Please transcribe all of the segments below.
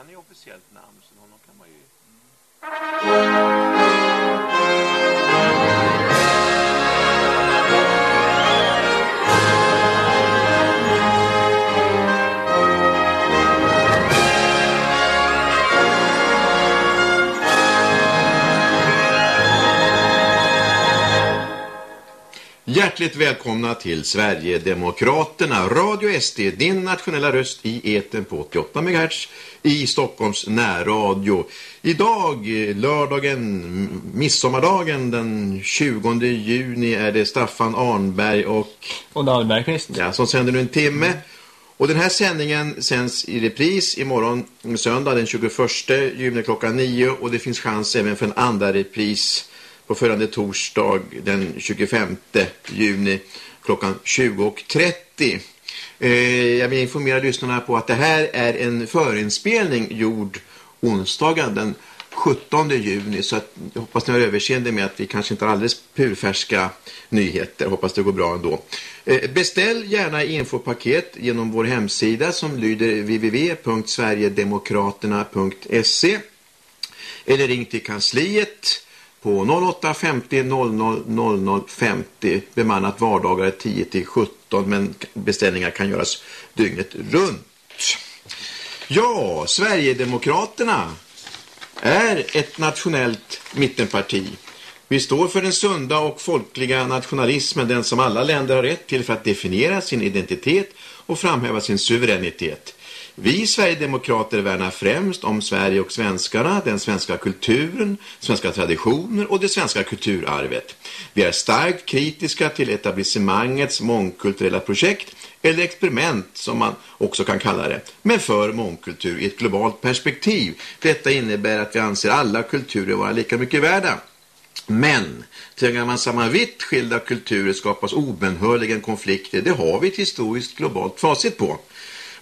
han är officiellt namn så honom kan man ju... Mm. Hjärtligt välkomna till Sverigedemokraterna, Radio SD, din nationella röst i eten på 88 MHz i Stockholms närradio. Idag, lördagen, midsommardagen den 20 juni är det Staffan Arnberg och... Och David Bergqvist. Ja, som sänder nu en timme. Och den här sändningen sänds i repris imorgon söndag den 21 juni klockan 9 och det finns chans även för en andra repris på följande torsdag den 25 juni klockan 20.30. Eh, jag vill informera lyssnarna på att det här är en förinspelning gjord onsdagen den 17 juni så att jag hoppas ni har överseende med att vi kanske inte har alldeles purfärska nyheter. Hoppas det går bra ändå. Eh, beställ gärna infopaket genom vår hemsida som lyder www.sverigedemokraterna.se eller ring till kansliet på 0850 00 00 50 bemannat vardagar 10 till 17 men beställningar kan göras dygnet runt. Ja, Sverigedemokraterna är ett nationellt mittenparti. Vi står för den sunda och folkliga nationalismen, den som alla länder har rätt till för att definiera sin identitet och framhäva sin suveränitet. Vi Sverigedemokrater värnar främst om Sverige och svenskarna, den svenska kulturen, svenska traditioner och det svenska kulturarvet. Vi är starkt kritiska till etablissemangets mångkulturella projekt eller experiment som man också kan kalla det, men för mångkultur i ett globalt perspektiv. Detta innebär att vi anser alla kulturer vara lika mycket värda. Men tvingar man samman vitt skilda kulturer skapas obenhörligen konflikter. Det har vi ett historiskt globalt facit på.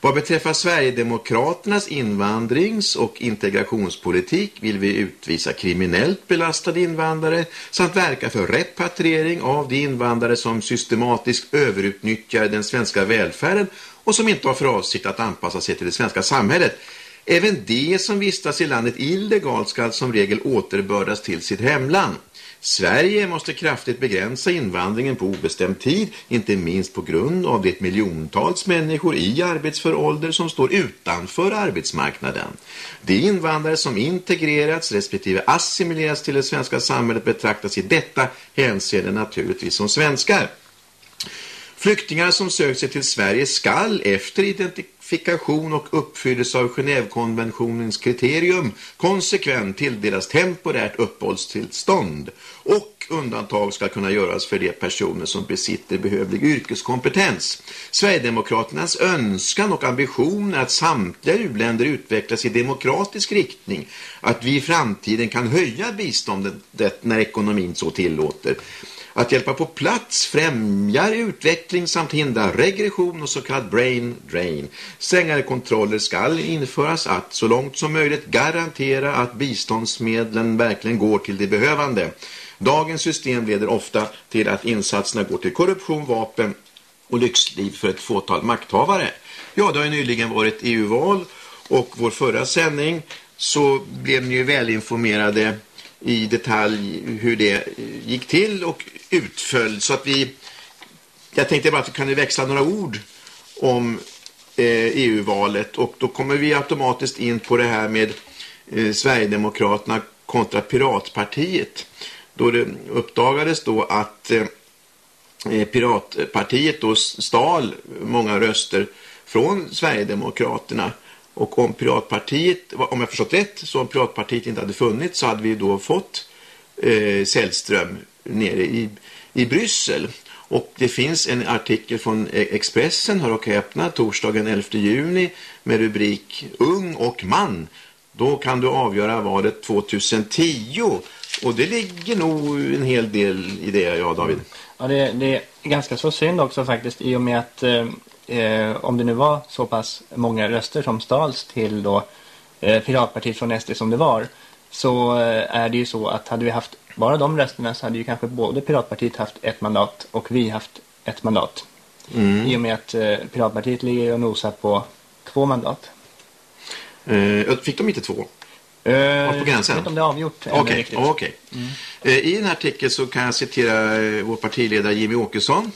Vad beträffar Sverigedemokraternas invandrings- och integrationspolitik vill vi utvisa kriminellt belastade invandrare samt verka för repatriering av de invandrare som systematiskt överutnyttjar den svenska välfärden och som inte har för avsikt att anpassa sig till det svenska samhället. Även de som vistas i landet illegalt ska som regel återbördas till sitt hemland. Sverige måste kraftigt begränsa invandringen på obestämd tid, inte minst på grund av det miljontals människor i arbetsför ålder som står utanför arbetsmarknaden. De invandrare som integrerats respektive assimilerats till det svenska samhället betraktas i detta hänseende naturligtvis som svenskar. Flyktingar som sökt sig till Sverige skall efter ratifikation och uppfyllelse av Genèvekonventionens kriterium konsekvent tilldelas temporärt uppehållstillstånd och undantag ska kunna göras för de personer som besitter behövlig yrkeskompetens. Sverigedemokraternas önskan och ambition är att samtliga u-länder utvecklas i demokratisk riktning, att vi i framtiden kan höja biståndet när ekonomin så tillåter. Att hjälpa på plats främjar utveckling samt hindrar regression och så kallad brain drain. Strängare kontroller ska införas att så långt som möjligt garantera att biståndsmedlen verkligen går till de behövande. Dagens system leder ofta till att insatserna går till korruption, vapen och lyxliv för ett fåtal makthavare. Ja, det har ju nyligen varit EU-val och vår förra sändning så blev ni ju välinformerade i detalj hur det eh, gick till och utföll. Så att vi jag tänkte bara att vi kunde växla några ord om eh, EU-valet? Och då kommer vi automatiskt in på det här med eh, Sverigedemokraterna kontra Piratpartiet. Då det uppdagades då att Piratpartiet då stal många röster från Sverigedemokraterna och om Piratpartiet, om jag förstått rätt, så om Piratpartiet inte hade funnits så hade vi då fått eh, Sällström nere i, i Bryssel. Och det finns en artikel från eh, Expressen, har och häpna, torsdagen 11 juni med rubrik Ung och man. Då kan du avgöra valet 2010. Och det ligger nog en hel del i det, ja David. Ja, det, det är ganska så synd också faktiskt i och med att eh, eh, om det nu var så pass många röster som stals till då eh, Piratpartiet från SD som det var så eh, är det ju så att hade vi haft bara de rösterna så hade ju kanske både Piratpartiet haft ett mandat och vi haft ett mandat. Mm. I och med att eh, Piratpartiet ligger och nosar på två mandat. Eh, fick de inte två? Uh, på gränsen? Jag vet inte om det är avgjort okay. Okay. Mm. Eh, I den här artikeln så kan jag citera eh, vår partiledare Jimmy Åkesson.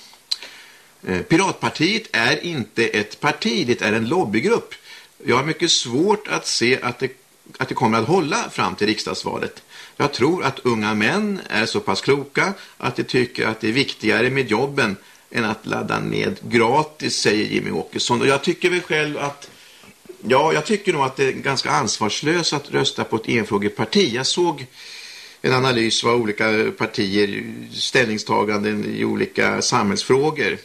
Eh, Piratpartiet är inte ett parti, det är en lobbygrupp. Jag har mycket svårt att se att det, att det kommer att hålla fram till riksdagsvalet. Jag tror att unga män är så pass kloka att de tycker att det är viktigare med jobben än att ladda ned gratis, säger Jimmy Åkesson. Och jag tycker väl själv att Ja, jag tycker nog att det är ganska ansvarslöst att rösta på ett enfrågeparti. Jag såg en analys av olika partier, ställningstaganden i olika samhällsfrågor.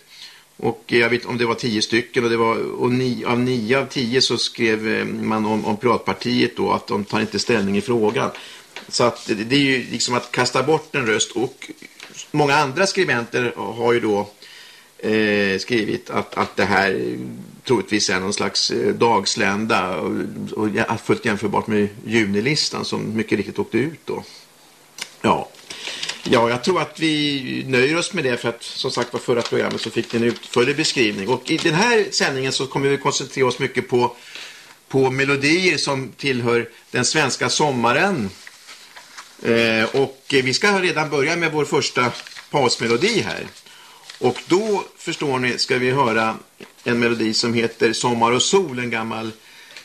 Och jag vet om det var tio stycken och, det var, och ni, av nio av tio så skrev eh, man om, om Piratpartiet då att de tar inte ställning i frågan. Så att det, det är ju liksom att kasta bort en röst och många andra skribenter har ju då eh, skrivit att, att det här troligtvis är någon slags eh, dagslända och, och fullt jämförbart med junilistan som mycket riktigt åkte ut då. Ja. Ja, jag tror att vi nöjer oss med det för att som sagt var förra programmet så fick ni en utförlig beskrivning. Och i den här sändningen så kommer vi koncentrera oss mycket på, på melodier som tillhör den svenska sommaren. Eh, och vi ska redan börja med vår första pausmelodi här. Och då, förstår ni, ska vi höra en melodi som heter Sommar och sol, en gammal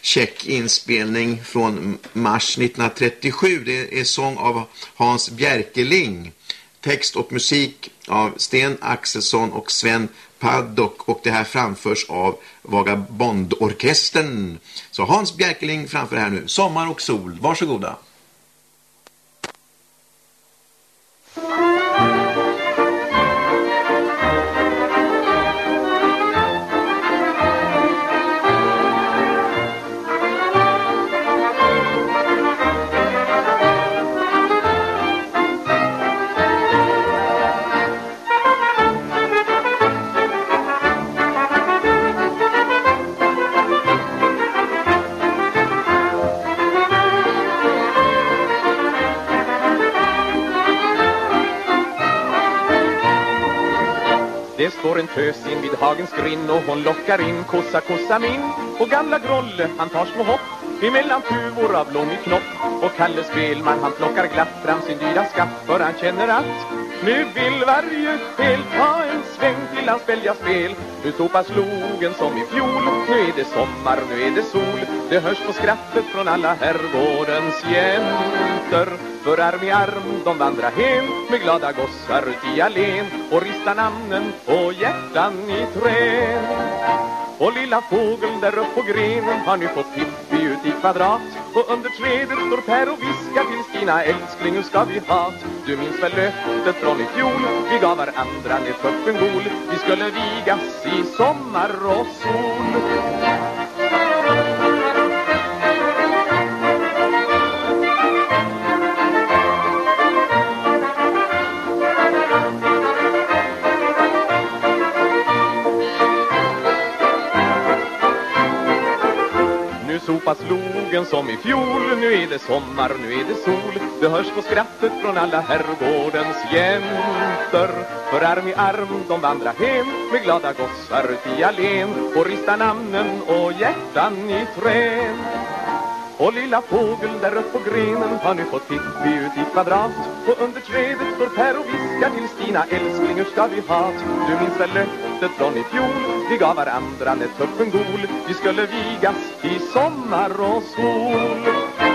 check inspelning från mars 1937. Det är sång av Hans Bjerkeling. Text och musik av Sten Axelsson och Sven Paddock och det här framförs av Vagabondorkestern. Så Hans Bjerkeling framför här nu. Sommar och sol. Varsågoda. Mm. Tös in vid hagens grinn och hon lockar in kossa kossa min. Och gamla Grolle han tar små hopp emellan tuvor av blommig knopp. Och Kalle Spelman han plockar glatt fram sin dyra skatt för han känner att nu vill varje själ ta en sväng till hans välja spel. Nu sopas logen som i fjol. Nu är det sommar, nu är det sol. Det hörs på skrattet från alla herrgårdens jäntor. För arm i arm de vandrar hem Med glada gossar ut i allén Och ristar namnen och hjärtan i trän. Och lilla fågel där uppe på grenen har nu fått Pippi ut i kvadrat. Och under trädet står Per och viskar till Stina älskling hur ska vi ha't? Du minns väl löftet från i fjol? Vi gav varandra en tuppen gol. Vi skulle vigas i sommar och sol. Sopas logen som i fjol. Nu är det sommar, nu är det sol. Det hörs på skrattet från alla herrgårdens jäntor För arm i arm de vandrar hem Med glada gossar ut i allén. Och ristar namnen och hjärtan i trän och lilla fågel där upp på grenen har nu fått Pippi ut i kvadrat. Och under trädet står Per och viskar till Stina Älskling hur ska vi ha Du minns väl löftet från i fjol? Vi gav varandra när tuppen gol. Vi skulle vigas i sommar och sol.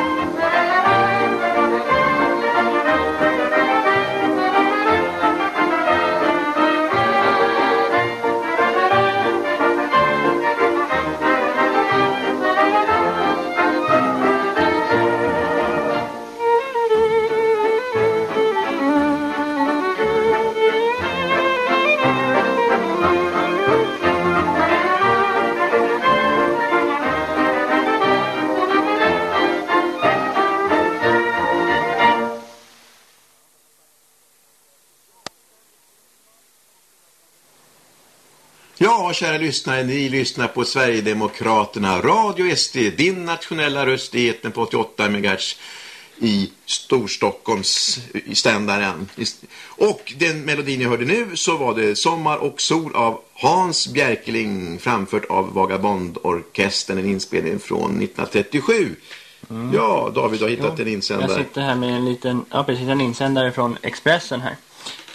Ja, kära lyssnare, ni lyssnar på Sverigedemokraterna Radio SD, din nationella röst i eten på 88 MHz. i Storstockholms i ständaren. Och den melodin jag hörde nu så var det Sommar och sol av Hans Bjerkeling framfört av Vagabondorkestern, en inspelning från 1937. Mm. Ja, David har hittat jo, en insändare. Jag sitter här med en liten, ja precis en insändare från Expressen här.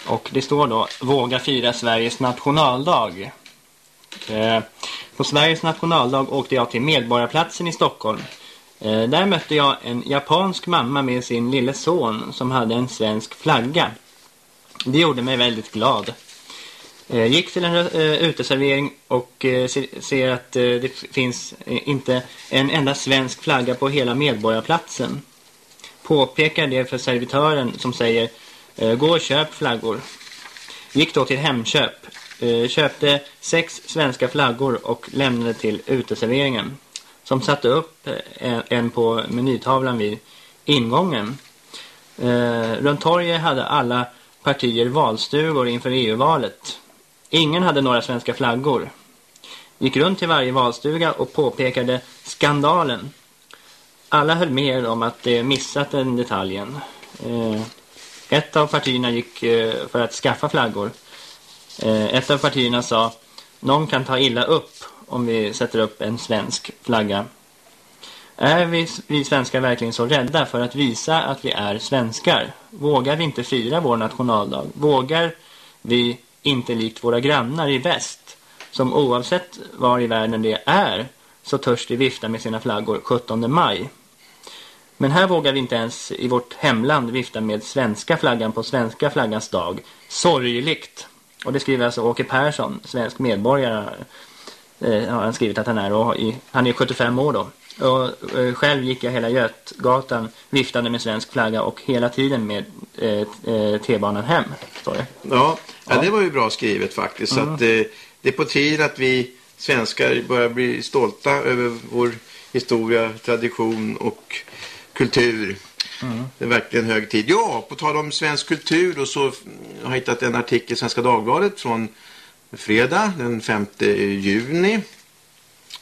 Och det står då, våga fira Sveriges nationaldag. Eh, på Sveriges nationaldag åkte jag till Medborgarplatsen i Stockholm. Eh, där mötte jag en japansk mamma med sin lille son som hade en svensk flagga. Det gjorde mig väldigt glad. Eh, gick till en uteservering och ser att det finns inte en enda svensk flagga på hela Medborgarplatsen. Påpekar det för servitören som säger gå och köp flaggor. Gick då till Hemköp. Eh, köpte sex svenska flaggor och lämnade till uteserveringen. Som satte upp eh, en på menytavlan vid ingången. Eh, runt torget hade alla partier valstugor inför EU-valet. Ingen hade några svenska flaggor. Gick runt till varje valstuga och påpekade skandalen. Alla höll med om att de missat den detaljen. Ett av partierna gick för att skaffa flaggor. Eh, ett av partierna sa någon kan ta illa upp om vi sätter upp en svensk flagga. Är vi, vi svenskar verkligen så rädda för att visa att vi är svenskar? Vågar vi inte fira vår nationaldag? Vågar vi inte likt våra grannar i väst som oavsett var i världen det är så törs de vifta med sina flaggor 17 maj. Men här vågar vi inte ens i vårt hemland vifta med svenska flaggan på svenska flaggans dag. Sorgligt. Och det skriver alltså Åke Persson, svensk medborgare. Eh, har han skrivit att han är och i, han är 75 år då. Och eh, själv gick jag hela Götgatan viftande med svensk flagga och hela tiden med eh, eh, T-banan hem, står det. Ja, ja, det var ju bra skrivet faktiskt. Mm. Så att, eh, det är på tiden att vi svenskar börjar bli stolta över vår historia, tradition och kultur. Mm. Det är verkligen hög tid. Ja, på tal om svensk kultur och så mm, har jag hittat en artikel i Svenska Dagbladet från fredag den 5 juni.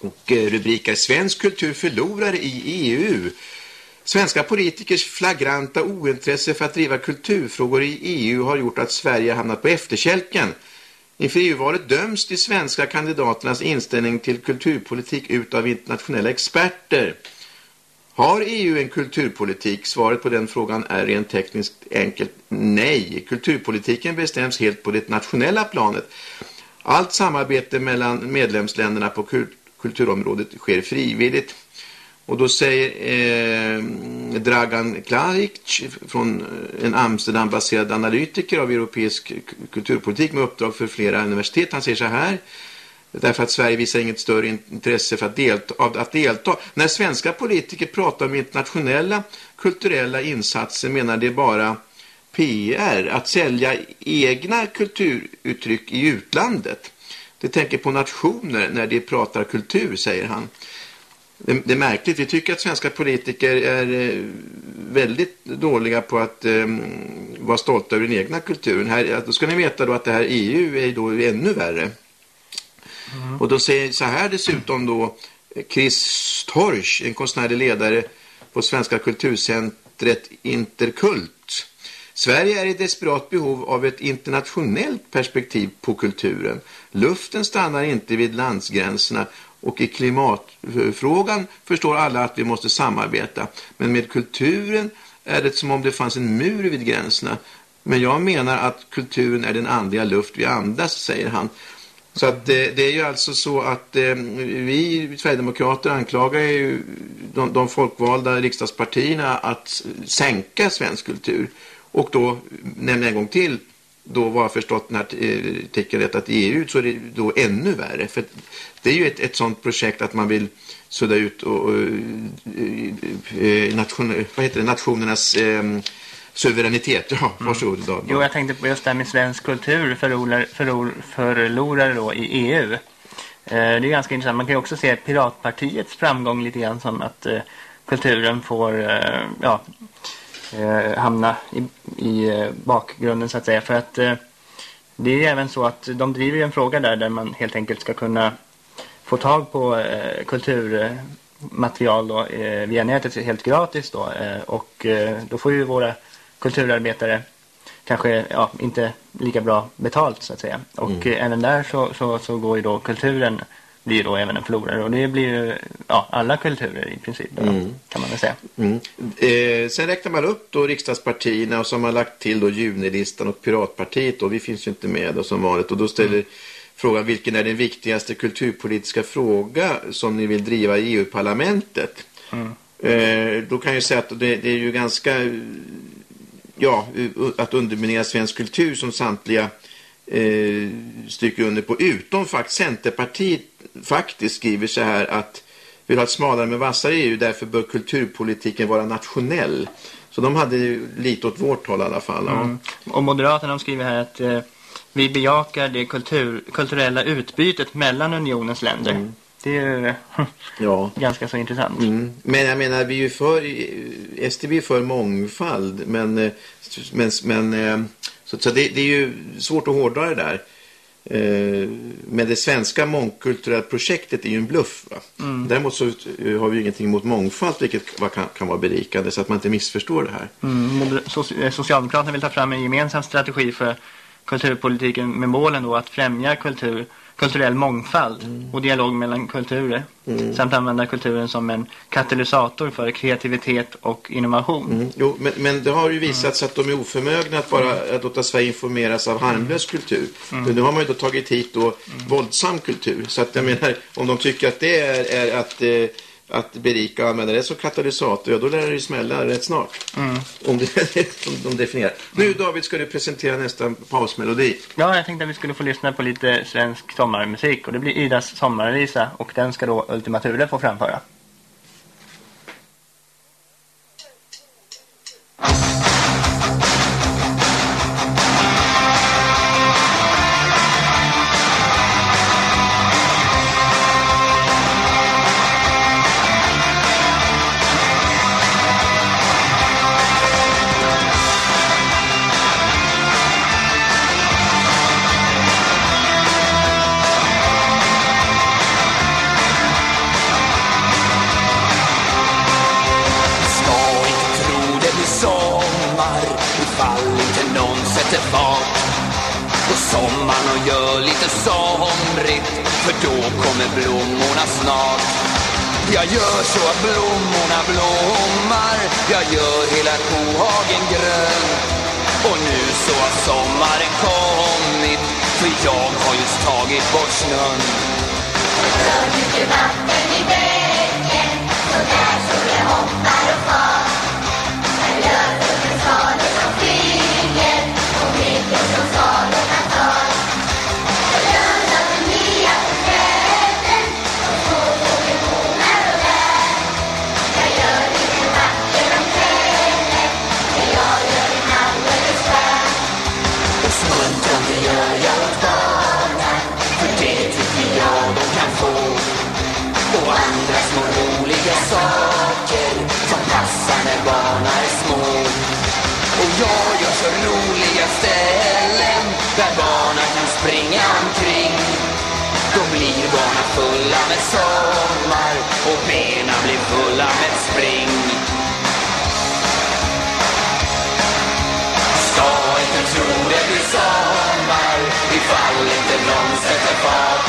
Och eh, rubriker Svensk kultur förlorar i EU. Svenska politikers flagranta ointresse för att driva kulturfrågor i EU har gjort att Sverige hamnat på efterkälken. Inför EU-valet döms de svenska kandidaternas inställning till kulturpolitik ut av internationella experter. Har EU en kulturpolitik? Svaret på den frågan är rent tekniskt enkelt nej. Kulturpolitiken bestäms helt på det nationella planet. Allt samarbete mellan medlemsländerna på kulturområdet sker frivilligt. Och då säger eh, Dragan Klaric från eh, en Amsterdam-baserad analytiker av europeisk kulturpolitik med uppdrag för flera universitet. Han säger så här. Därför att Sverige visar inget större intresse för att delta, av att delta. När svenska politiker pratar om internationella kulturella insatser menar det bara PR. Att sälja egna kulturuttryck i utlandet. De tänker på nationer när de pratar kultur, säger han. Det, det, är märkligt. Vi tycker att svenska politiker är eh, väldigt dåliga på att um, vara stolta över den egna kulturen. Här, då ska ni veta då att det här EU är då ännu värre. Mm. Och då säger så här dessutom då Chris Torsch, en konstnärlig ledare på Svenska kulturcentret Interkult. Sverige är i desperat behov av ett internationellt perspektiv på kulturen. Luften stannar inte vid landsgränserna och i klimatfrågan förstår alla att vi måste samarbeta. Men med kulturen är det som om det fanns en mur vid gränserna. Men jag menar att kulturen är den andliga luft vi andas, säger han. Så att det, det är ju alltså så att eh, vi Sverigedemokrater anklagar ju de, de folkvalda riksdagspartierna att sänka svensk kultur. Och då nämner jag en gång till då var jag förstått den här eh, artikeln rätt att i EU så är det då ännu värre. För det är ju ett, ett sånt projekt att man vill sudda ut och, och, eh, eh, nation, vad heter det, nationernas eh, suveränitet. Ja, mm. varsågod mm. Jo, jag tänkte på just det här med svensk kultur förlorar, förlor, förlorar då i EU. Eh, det är ganska intressant. Man kan ju också se Piratpartiets framgång lite grann som att eh, kulturen får eh, ja, hamna i, i bakgrunden så att säga. För att det är även så att de driver en fråga där där man helt enkelt ska kunna få tag på eh, kultur, material då, via nätet helt gratis då. Och då får ju våra kulturarbetare kanske ja, inte lika bra betalt så att säga. Och Mm. eh, även där så, så, så går ju då kulturen blir då även en förlorare. Och det blir ju ja, alla kulturer i princip då, kan man väl säga. Mm. Eh, sen räknar man upp då riksdagspartierna och så har lagt till då Junilistan och Piratpartiet och vi finns ju inte med då som vanligt och då ställer frågan vilken är den viktigaste kulturpolitiska fråga som ni vill driva i EU-parlamentet? Eh, då kan jag säga att det, det är ju ganska ja, att underminera svensk kultur som samtliga eh, stryker under på. Utom faktiskt Centerpartiet faktiskt skriver så här att vill ha ett smalare men vassare EU därför bör kulturpolitiken vara nationell. Så de hade ju lite åt vårt håll i alla fall. Ja. Mm. Och Moderaterna de skriver här att eh, vi bejakar det kultur, kulturella utbytet mellan unionens länder. Det är ja. ganska så intressant. Mm. Men jag menar, vi är ju för, STB är för mångfald, men, eh, men, men eh, så, så det, det är ju svårt att hårdra det där. Eh, Men det svenska mångkulturella projektet är ju en bluff. Va? Däremot så har vi ju ingenting mot mångfald, vilket kan, kan vara berikande, så att man inte missförstår det här. Mm, Socialdemokraterna vill ta fram en gemensam strategi för kulturpolitiken med målen då att främja kultur, kulturell mångfald och dialog mellan kulturer. Samt använda kulturen som en katalysator för kreativitet och innovation. Mm. Jo, men, men det har ju visat sig att de är oförmögna att bara att låta Sverige informeras av harmlös kultur. För nu har man ju då tagit hit då våldsam kultur. Så att jag menar, om de tycker att det är, är att, eh, att berika och använda det som katalysator, ja då lär det ju smälla rätt snart. Om, det, om de definierar. Nu David ska du presentera nästa pausmelodi. Ja, jag tänkte att vi skulle få lyssna på lite svensk sommarmusik och det blir Idas sommarvisa och den ska då Ultima Thule få framföra. Fall inte någon sätter fart.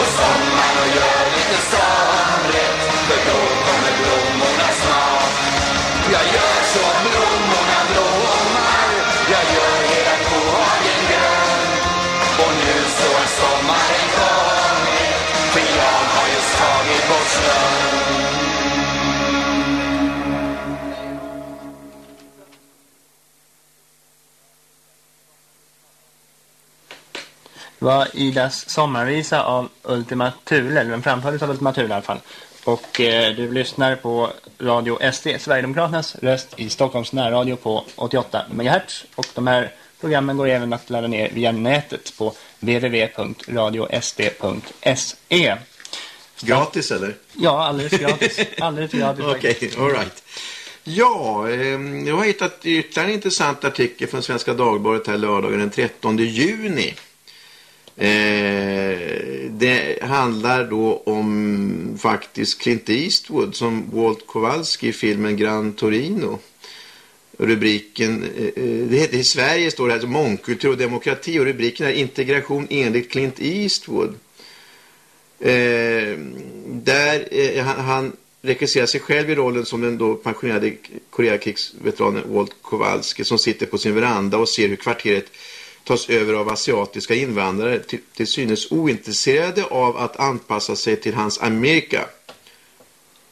Och sommaren och gör lite somrigt var Idas sommarvisa av Ultima Thule, eller den framfördes av Ultima Thule i alla fall. Och eh, du lyssnar på Radio SD, Sverigedemokraternas röst i Stockholms närradio på 88 MHz. Och de här programmen går även att ladda ner via nätet på www.radiosd.se. Gratis eller? Ja, alldeles gratis. alldeles gratis. Okej, all right. Ja, eh, jag har hittat ytterligare en intressant artikel från Svenska Dagbladet här lördagen den 13 juni. Eh, det handlar då om faktiskt Clint Eastwood som Walt Kowalski i filmen Gran Torino. Rubriken, eh, eh det heter i Sverige står det här mångkultur och demokrati och rubriken är integration enligt Clint Eastwood. Eh, där eh, han, han regisserar sig själv i rollen som den då pensionerade Koreakrigsveteranen Walt Kowalski som sitter på sin veranda och ser hur kvarteret tas över av asiatiska invandrare till, till synes ointresserade av att anpassa sig till hans Amerika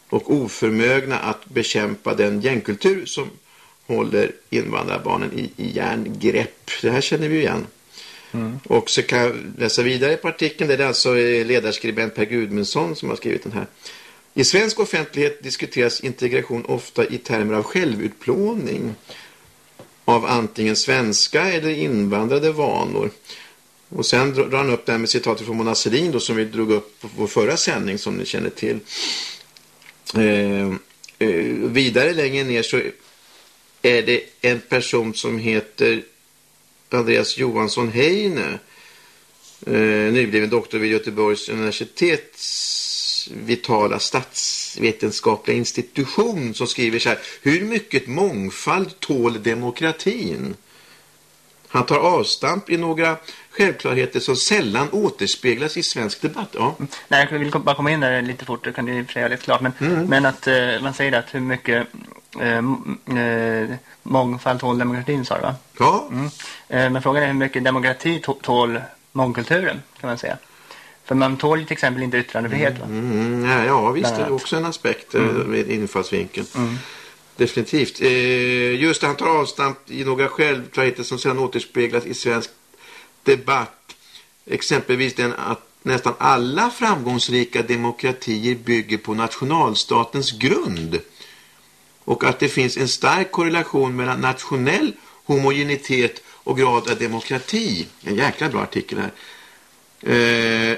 och oförmögna att bekämpa den gängkultur som håller invandrarbarnen i, i järngrepp. Det här känner vi igen. Mm. Och så kan jag läsa vidare på artikeln. Det är alltså ledarskribent Per Gudmundsson som har skrivit den här. I svensk offentlighet diskuteras integration ofta i termer av självutplåning av antingen svenska eller invandrade vanor. Och sen drar han upp det här med citatet från Mona Sahlin då, som vi drog upp på vår förra sändning som ni känner till. Eh, eh, vidare längre ner så är det en person som heter Andreas Johansson Heine eh, nybliven doktor vid Göteborgs universitets vitala stats statsvetenskapliga institution som skriver så här Hur mycket mångfald tål demokratin? Han tar avstamp i några självklarheter som sällan återspeglas i svensk debatt. Ja. Nej, jag vill bara komma in där lite fort, det kan du säga lite klart. Men, mm. men att eh, man säger att hur mycket eh, eh, mångfald tål demokratin, sa du va? Ja. Mm. Eh, men frågan är hur mycket demokrati tål mångkulturen, kan man säga. För man tål till exempel inte yttrandefrihet va? Mm, mm ja, ja, visst, det är också en aspekt eh, mm. med infallsvinkeln. Mm. Definitivt. Eh, just det, han tar avstamp i några självklarheter som sedan återspeglas i svensk debatt. Exempelvis den att nästan alla framgångsrika demokratier bygger på nationalstatens grund. Och att det finns en stark korrelation mellan nationell homogenitet och grad av demokrati. En jäkla bra artikel här. Eh,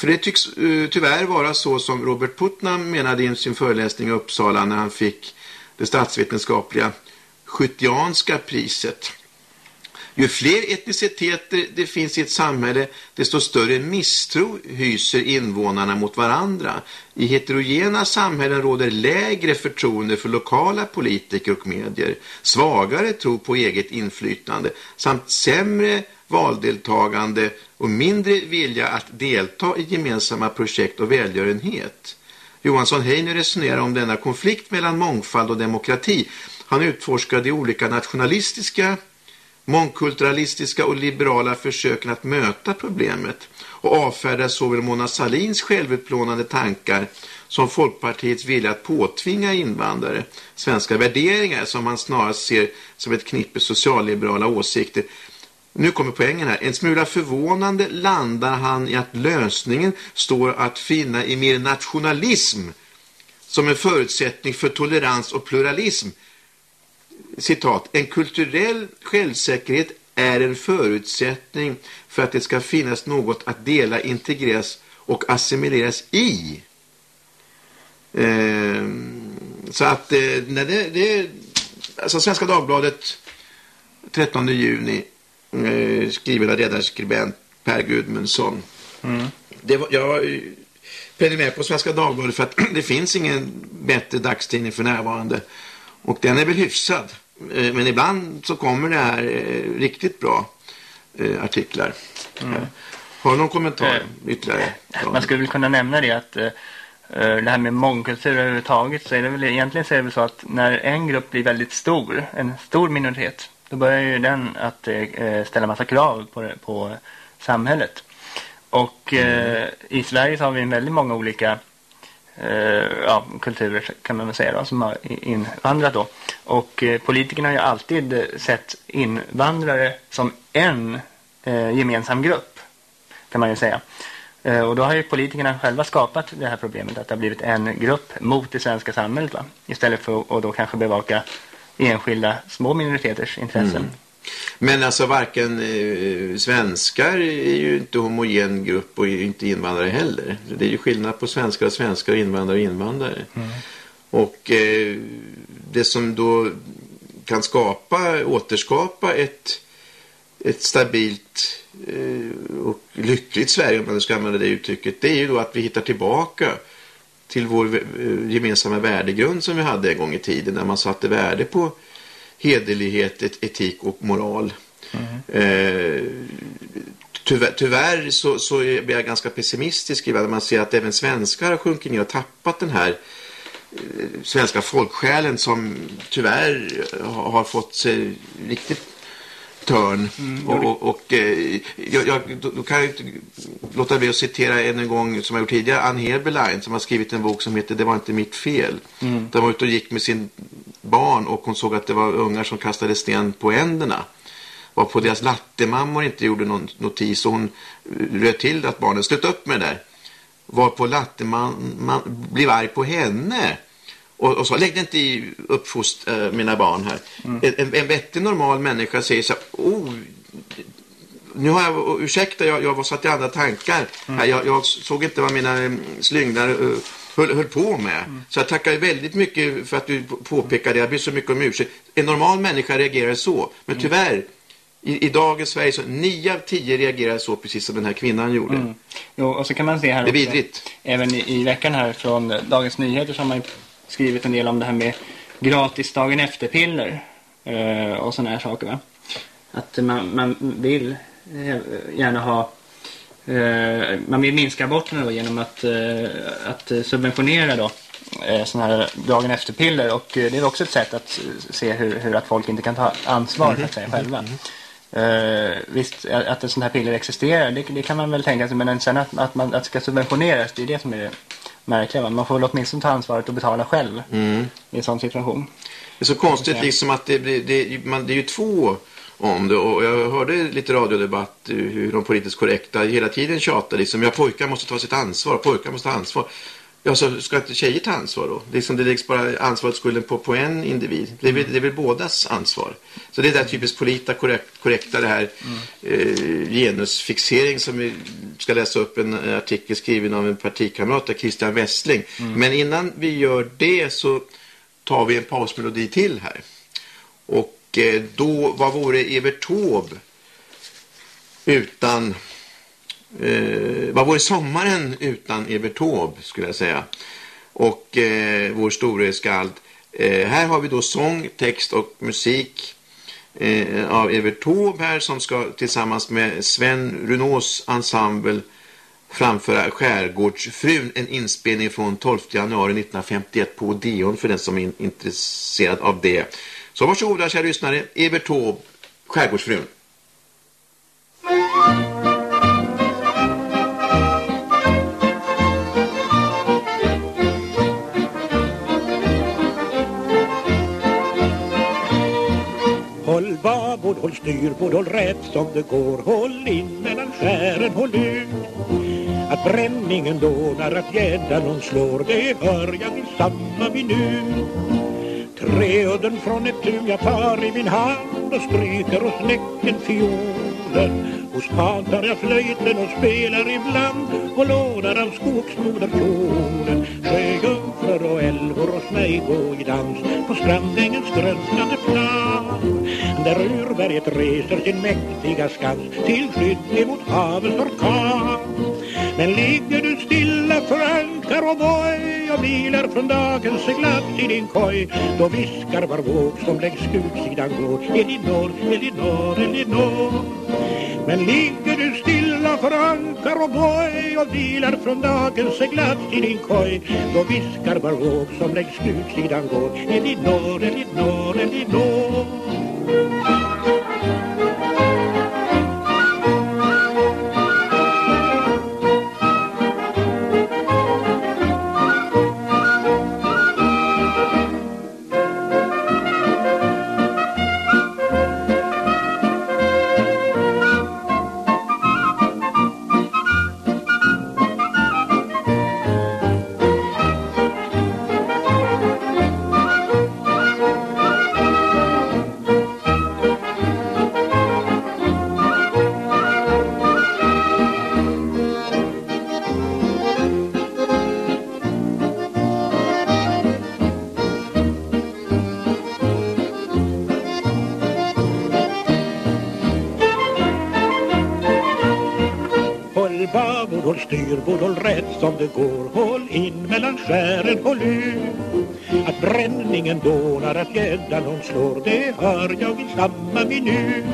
för det tycks uh, tyvärr vara så som Robert Putnam menade i sin föreläsning i Uppsala när han fick det statsvetenskapliga skyttianska priset. Ju fler etniciteter det finns i ett samhälle, desto större misstro hyser invånarna mot varandra. I heterogena samhällen råder lägre förtroende för lokala politiker och medier, svagare tro på eget inflytande samt sämre valdeltagande och mindre vilja att delta i gemensamma projekt och välgörenhet. Johansson Heine resonerar om denna konflikt mellan mångfald och demokrati. Han utforskar de olika nationalistiska, mångkulturalistiska och liberala försöken att möta problemet och avfärdar såväl Mona Salins självutplånande tankar som Folkpartiets vilja att påtvinga invandrare svenska värderingar som man snarast ser som ett knippe socialliberala åsikter nu kommer poängen här. En smula förvånande landar han i att lösningen står att finna i mer nationalism som en förutsättning för tolerans och pluralism. Citat. En kulturell självsäkerhet är en förutsättning för att det ska finnas något att dela, integreras och assimileras i. Eh, så att eh, när det, det alltså Svenska Dagbladet 13 juni eh, skriven av ledarskribent Per Gudmundsson. Mm. Det var, jag prenumererar på Svenska Dagbladet för att det finns ingen bättre dagstidning för närvarande. Och den är väl hyfsad. Eh, men ibland så kommer det här eh, riktigt bra eh, artiklar. Mm. Har du någon kommentar ytterligare? Man skulle väl kunna nämna det att det här med mångkultur överhuvudtaget så är det väl egentligen så är det väl så att när en grupp blir väldigt stor, en stor minoritet då börjar ju den att ställa massa krav på, på samhället. Och eh, i Sverige så har vi väldigt många olika Eh, ja, kulturer kan man väl säga då, som har invandrat då. Och eh, politikerna har ju alltid eh, sett invandrare som en eh, gemensam grupp kan man ju säga. Eh, och då har ju politikerna själva skapat det här problemet att det har blivit en grupp mot det svenska samhället va? Istället för att då kanske bevaka enskilda små minoriteters intressen. Mm. Men alltså varken eh, svenskar är ju inte homogen grupp och inte invandrare heller. Det är ju skillnad på svenskar och svenskar och invandrare och invandrare. Mm. Och eh, det som då kan skapa, återskapa ett ett stabilt eh, och lyckligt Sverige om man ska använda det uttrycket. Det är ju då att vi hittar tillbaka till vår eh, gemensamma värdegrund som vi hade en gång i tiden när man satte värde på hederlighet, etik och moral. Mm. Eh, tyvärr, tyvärr så, så blir jag ganska pessimistisk när man ser att även svenskar har sjunkit ner och tappat den här eh, svenska folksjälen som tyvärr har fått sig riktigt törn. Mm, och, och, och eh, jag, jag, då, kan jag låta bli att citera än en gång som jag gjort tidigare Ann Heberlein som har skrivit en bok som heter Det var inte mitt fel. Mm. Där var ute och gick med sin barn och hon såg att det var ungar som kastade sten på änderna. Var på deras lattemammor inte gjorde någon notis och hon röt till att barnen slöt upp med det där. Var på latteman blev arg på henne och, och så, lägg inte i uppfost äh, mina barn här. Mm. En, en vettig normal människa säger så här, oh, nu har jag, ursäkta, jag, jag var satt i andra tankar. Mm. Jag, jag, såg inte vad mina mm, slynglar uh, höll, höll, på med. Mm. Så jag tackar väldigt mycket för att du påpekade det. Jag ber så mycket om ursäkt. En normal människa reagerar så. Men mm. tyvärr, i, i dagens Sverige så nio av tio reagerar så precis som den här kvinnan gjorde. Mm. Jo, och så kan man se här det är vidrigt. även i, i, veckan här från Dagens Nyheter har man skrivit en del om det här med gratis dagen efter-piller eh, och sådana här saker. Va? Att man, man vill eh, gärna ha eh, man vill minska aborterna då genom att, eh, att subventionera då sådana här dagen efter-piller och det är också ett sätt att se hur, hur att folk inte kan ta ansvar för att säga själva. Uh, visst, att en sån här piller existerar, det, det, kan man väl tänka sig, men sen att, att, man, att det ska subventioneras, det är det som är märkliga. Man får väl åtminstone ta ansvaret och betala själv mm. i en sån situation. Det är så konstigt liksom att det, det, det, man, det är ju två om det och jag hörde lite radiodebatt hur de politiskt korrekta hela tiden tjatar liksom, ja pojkar måste ta sitt ansvar, pojkar måste ta ansvar. Ja, så ska inte tjejer ta ansvar då? Liksom det läggs bara ansvaret skulden på, på en individ. Det är, väl, det är väl bådas ansvar. Så det är där typiskt polita korrekt, korrekta det här mm. eh, genusfixering som vi ska läsa upp en artikel skriven av en partikamrat, Christian Westling. Mm. Men innan vi gör det så tar vi en pausmelodi till här. Och eh, då, vad vore Evert Taube utan eh, vad vore sommaren utan Evert Taube skulle jag säga. Och eh, vår store skald. Eh, här har vi då sång, text och musik eh, av Evert Taube här som ska tillsammans med Sven Runås ensemble framföra Skärgårdsfrun, en inspelning från 12 januari 1951 på Odeon för den som är intresserad av det. Så varsågoda kära lyssnare, Evert Taube, Skärgårdsfrun. Babord, håll styrbord, håll rätt som det går. Håll in mellan skären, håll ut. Att bränningen dånar, att gäddan hon slår Det hör jag i samma minut. Treudden från ett tun jag tar i min hand Och stryker och snäcken fiolen. Hos Pan tar jag flöjten och spelar ibland Och lånar av skogsmoderkjolen Sjöjungfrur och älvor hos mig gå i dans På strandängens grönskande plan. Där urberget reser sin mäktiga skans Till skydd emot havets orkan. Men ligger du stilla för ankar och boj Och vilar från dagens seglats i din koj Då viskar var våg som längs skutsidan går Elinor, Elinor, Elinor Men ligger du stilla för ankar och boj Och vilar från dagens seglats i din koj Då viskar var våg som längs skutsidan går Elinor, Elinor, Elinor styrbord, det går Håll in mellan skären, håll ut Att bränningen dånar, att gäddan hon slår Det hör jag i samma minut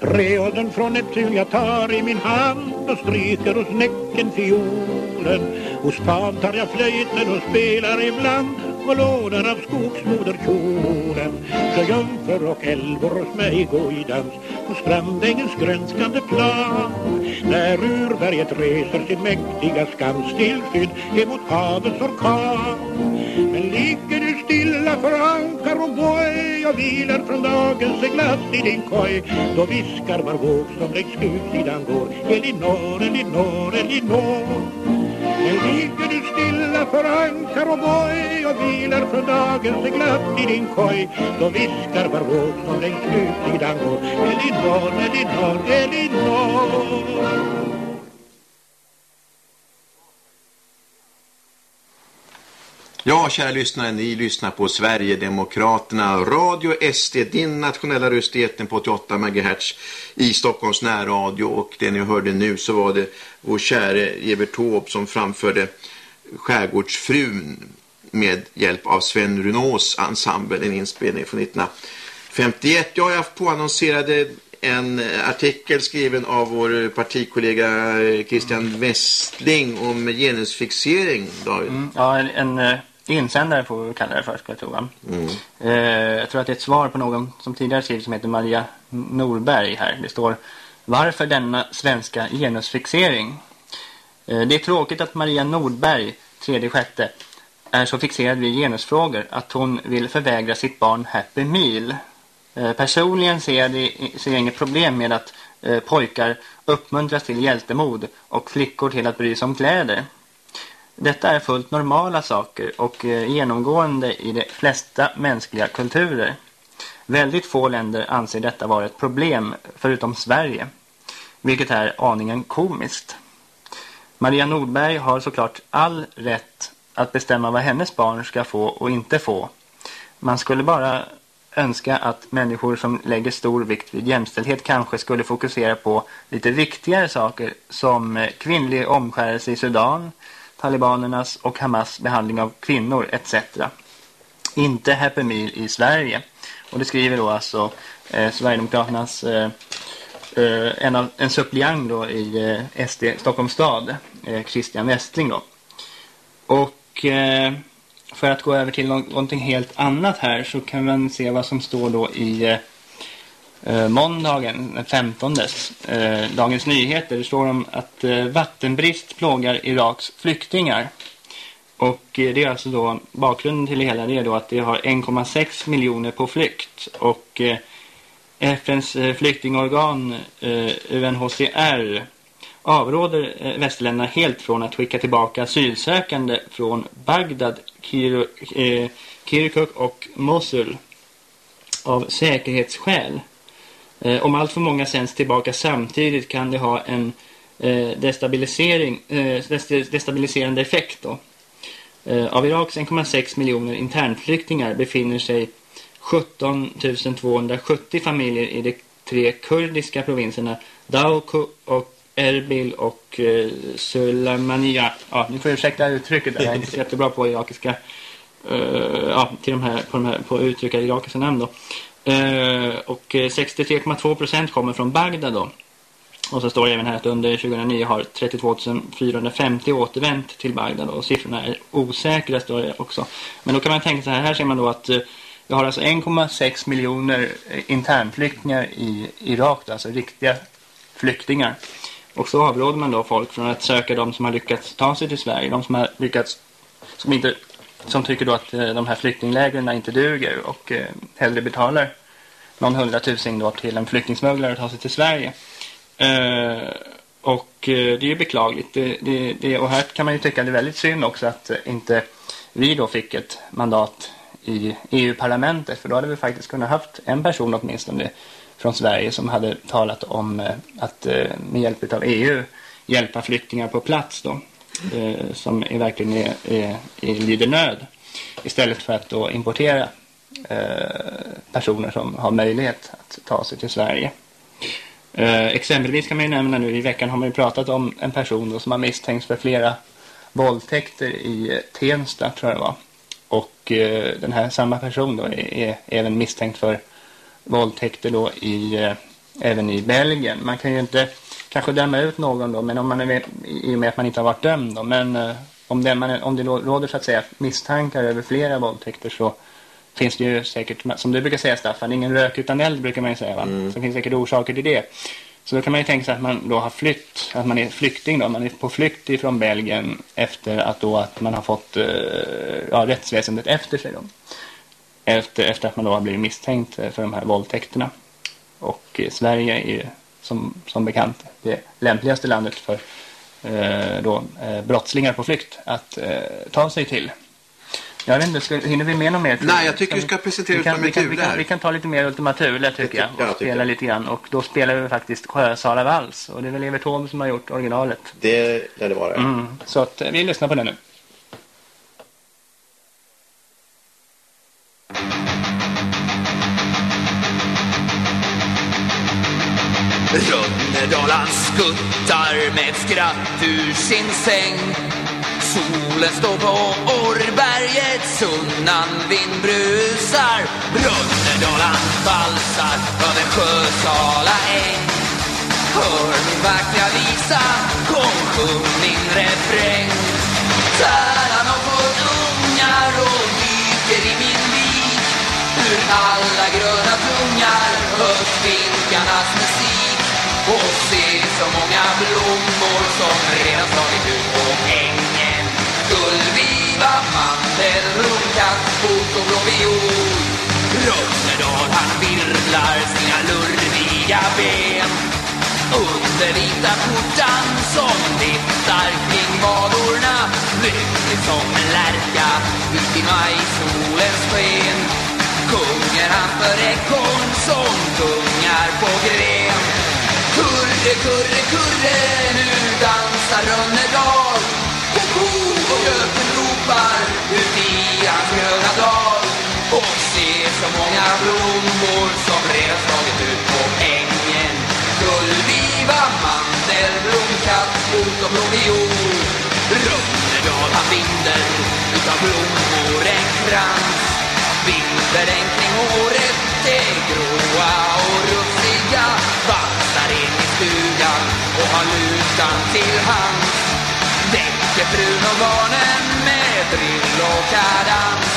Treåldern från Neptun jag tar i min hand och stryker hos näcken fiolen. Hos Pan tar jag flöjten och spelar ibland och lånar av skogsmoderkjolen. Så Sjöjungfrur och älvor hos mig gå i dans på Strandängens grönskande plan. När urberget reser sin mäktiga skans till skydd emot havets orkan. Men ligger du stilla för ankar och boj och vilar från dagens seglats i din koj Då viskar var våg som längs skutsidan går Elinor, Elinor, Elinor men ligger du stilla för ankar och boj och vilar från dagen glatt i din koj. Då viskar var våg som längs skutsidan går Elinor, Elinor, Elinor Ja, kära lyssnare, ni lyssnar på Sverigedemokraterna, Radio SD, din nationella röst i eten på 88 MHz i Stockholms närradio. Och det ni hörde nu så var det vår käre Evert Taube som framförde Skärgårdsfrun med hjälp av Sven Runås ensemble, en inspelning från 1951. Ja, jag påannonserade en artikel skriven av vår partikollega Christian Westling om genusfixering. Mm, ja, en, en eh, insändare får vi kalla det för, ska jag tro. Mm. Eh, jag tror att det är ett svar på någon som tidigare skrivit som heter Maria Norberg här. Det står Varför denna svenska genusfixering? Eh, det är tråkigt att Maria Nordberg, tredje sjätte, är så fixerad vid genusfrågor att hon vill förvägra sitt barn Happy Meal. Eh, personligen ser jag, det, ser jag inget problem med att eh, pojkar uppmuntras till hjältemod och flickor till att bry sig om kläder. Detta är fullt normala saker och eh, genomgående i de flesta mänskliga kulturer. Väldigt få länder anser detta vara ett problem, förutom Sverige. Vilket är aningen komiskt. Maria Nordberg har såklart all rätt att bestämma vad hennes barn ska få och inte få. Man skulle bara önska att människor som lägger stor vikt vid jämställdhet kanske skulle fokusera på lite viktigare saker som eh, kvinnlig omskärelse i Sudan, talibanernas och Hamas behandling av kvinnor etc. Inte Happy Meal i Sverige. Och det skriver då alltså eh, Sverigedemokraternas eh, eh en, av, en suppleant då i eh, SD Stockholms stad, eh, Christian Westling då. Och eh, för att gå över till någonting helt annat här så kan man se vad som står då i eh, eh, måndagen den 15 eh, Dagens Nyheter. Det står om att eh, vattenbrist plågar Iraks flyktingar. Och eh, det är alltså då bakgrunden till det hela det är då att det har 1,6 miljoner på flykt och eh, FNs eh, flyktingorgan eh, UNHCR avråder eh, västländerna helt från att skicka tillbaka asylsökande från Bagdad, Kir eh, Kirkuk och Mosul av säkerhetsskäl. Eh, om allt för många sänds tillbaka samtidigt kan det ha en eh, destabilisering, eh, destabiliserande effekt. Då. Eh, av Iraks 1,6 miljoner internflyktingar befinner sig 17 270 familjer i de tre kurdiska provinserna Dauku och Erbil och eh, Sulemania. Ja, ni får ursäkta uttrycket där. Jag är inte så jättebra på irakiska. Uh, ja, till de här, på, de här, på att uttrycka irakiska namn då. Eh, och eh, 63,2 procent kommer från Bagdad då. Och så står det även här att under 2009 har 32 450 återvänt till Bagdad och siffrorna är osäkra står det också. Men då kan man tänka så här, här ser man då att eh, vi har alltså 1,6 miljoner internflyktingar i Irak, då, alltså riktiga flyktingar. Och så avråder man då folk från att söka de som har lyckats ta sig till Sverige. De som har lyckats, som, inte, som tycker då att eh, de här flyktinglägren inte duger och eh, hellre betalar någon hundratusing då till en flyktingsmugglare att ta sig till Sverige. Eh, och eh, det är ju beklagligt. Det, det, det, och här kan man ju tycka det är väldigt synd också att eh, inte vi då fick ett mandat i EU-parlamentet. För då hade vi faktiskt kunnat haft en person åtminstone från Sverige som hade talat om att med hjälp av EU hjälpa flyktingar på plats då, eh, som är verkligen är, är, är lider nöd istället för att då importera eh, personer som har möjlighet att ta sig till Sverige. Eh, exempelvis kan man ju nämna nu i veckan har man ju pratat om en person då som har misstänkts för flera våldtäkter i eh, Tensta tror jag det var. Och eh, den här samma person då är, är även misstänkt för våldtäkter då i, eh, även i Belgien. Man kan ju inte kanske döma ut någon då, men om man är, i och med att man inte har varit dömd då, men eh, om, det, man, om det råder så att säga misstankar över flera våldtäkter så finns det ju säkert, som du brukar säga Staffan, ingen rök utan eld brukar man ju säga va? Mm. Så det finns säkert orsaker till det. Så då kan man ju tänka sig att man då har flytt, att man är flykting då, man är på flykt ifrån Belgien efter att då att man har fått uh, ja, rättsväsendet efter sig då. Efter, efter att man då har blivit misstänkt för de här våldtäkterna. Och uh, Sverige är ju som, som bekant det lämpligaste landet för uh, då, brottslingar på flykt att ta sig till. Jag vet inte, ska, hinner vi med något mer? Nej, jag tycker vi ska presentera Ultima Thule vi, vi, vi, vi kan ta lite mer Ultima Thule tycker jag. Och spela jag. lite grann. Och då spelar vi faktiskt Sjösala Vals. Och det är väl Evert Taube som har gjort originalet. Det lär det vara. Mm, så att vi lyssnar på den nu. Rönnedalan skuttar med ett skratt ur sin säng. Solen står på Årberget, sunnan vind brusar Brunnerdalan valsar över Sjösala äng. Hör min vackra visa, kom sjung min refräng. Tärnan har fått ungar och dyker i min vik Ur alla gröna tungar hörs finkarnas musik och se så många blommor som redan slagit ut på ängen. Gullviva, mandelrom, kattfot och blå viol. Rosendal han virvlar sina lurviga ben. Under vita skjortan som viftar kring vadorna. Lycklig som en lärka ut i majsolens sken. Sjunger han för ekorn som gungar på gren. Kurre, kurre, kurre, nu dansar Rönnedal har till hands väcker frun och barnen med drill och kadans.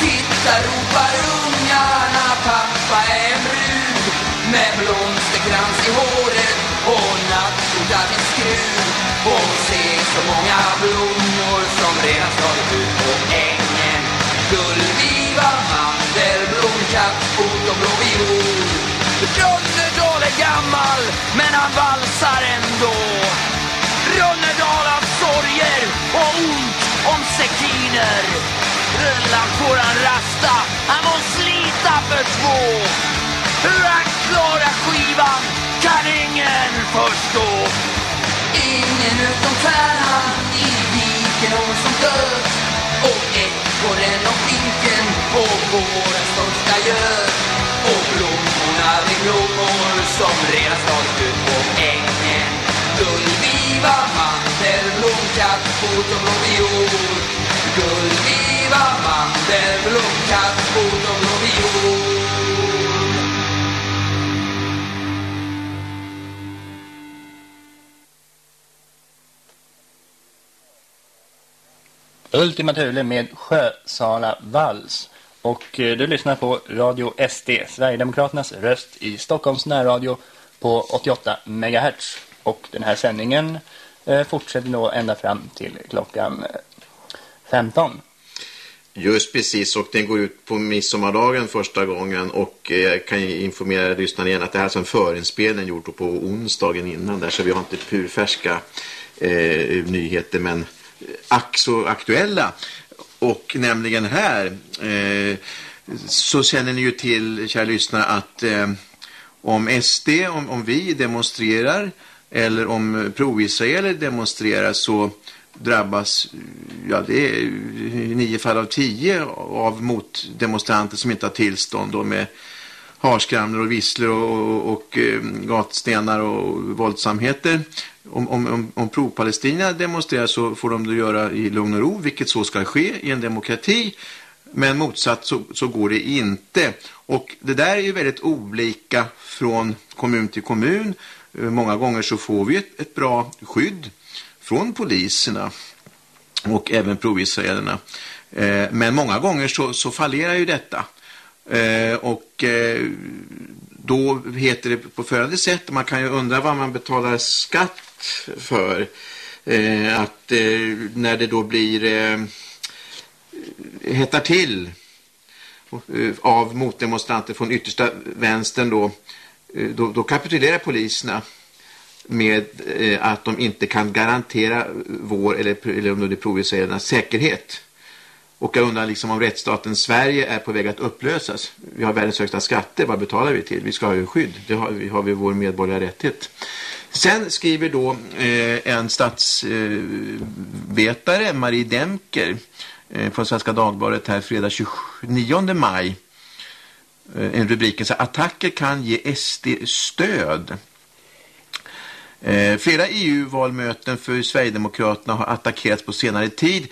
Titta, ropar ungarna, pappa är en brud med blomsterkrans i håret och nattskjorta till skruv. Och se så många blommor som redan slagit ut på ängen. Gullviva, mandelblom, kattfot och blå viol. Är gammal, men han valsar ändå. Rönnerdal sorger och ont om sekiner. Rullan får han rasta, han må slita för två. Hur han klarar skivan kan ingen förstå. Ingen utom Tärnan i viken och som död. Och ekorren och finken på vårens största gök. Och blommorna vid blommor som redan slagit ut på ängen. Gullviva mandelblom, kattfot och blå viol. Gullviva mandelblom, kattfot och blå viol. Ultima Thule med Sjösala Vals. Och eh, du lyssnar på Radio SD, Sverigedemokraternas röst i Stockholms närradio på 88 MHz. Och den här sändningen eh, fortsätter då ända fram till klockan eh, 15. Just precis, och den går ut på midsommardagen första gången och jag kan informera lyssnarna igen att det här är alltså en förinspelning gjort på onsdagen innan där så vi har inte purfärska eh, nyheter men ack så aktuella. Och nämligen här eh, så känner ni ju till, kära lyssnare, att eh, om SD, om, om vi demonstrerar eller om pro-israeler demonstrerar så drabbas ja, det är nio fall av tio av motdemonstranter som inte har tillstånd då med harskramlor och visslor och, och, och eh, gatstenar och våldsamheter. Om, om, om, pro-Palestina demonstrerar så får de det göra i lugn och ro, vilket så ska ske i en demokrati. Men motsatt så, så går det inte. Och det där är ju väldigt olika från kommun till kommun. Eh, många gånger så får vi ett, ett bra skydd från poliserna och även provisraelerna. Eh, men många gånger så, så fallerar ju detta. Eh, och eh, då heter det på följande sätt, man kan ju undra vad man betalar skatt för. Eh, att eh, när det då blir eh, hettar till eh, av motdemonstranter från yttersta vänstern då, eh, då, då kapitulerar poliserna med eh, att de inte kan garantera vår eller, eller om det är provisörernas säkerhet. Och jag undrar liksom om rättsstaten Sverige är på väg att upplösas. Vi har världens högsta skatter, vad betalar vi till? Vi ska ha ju skydd, det har vi, har vi vår medborgerliga rättighet. Sen skriver då eh, en statsvetare, eh, Marie Demker, eh, på Svenska Dagbladet här fredag 29 maj. Eh, en rubriken så attacker kan ge SD stöd. Eh, flera EU-valmöten för Sverigedemokraterna har attackerats på senare tid.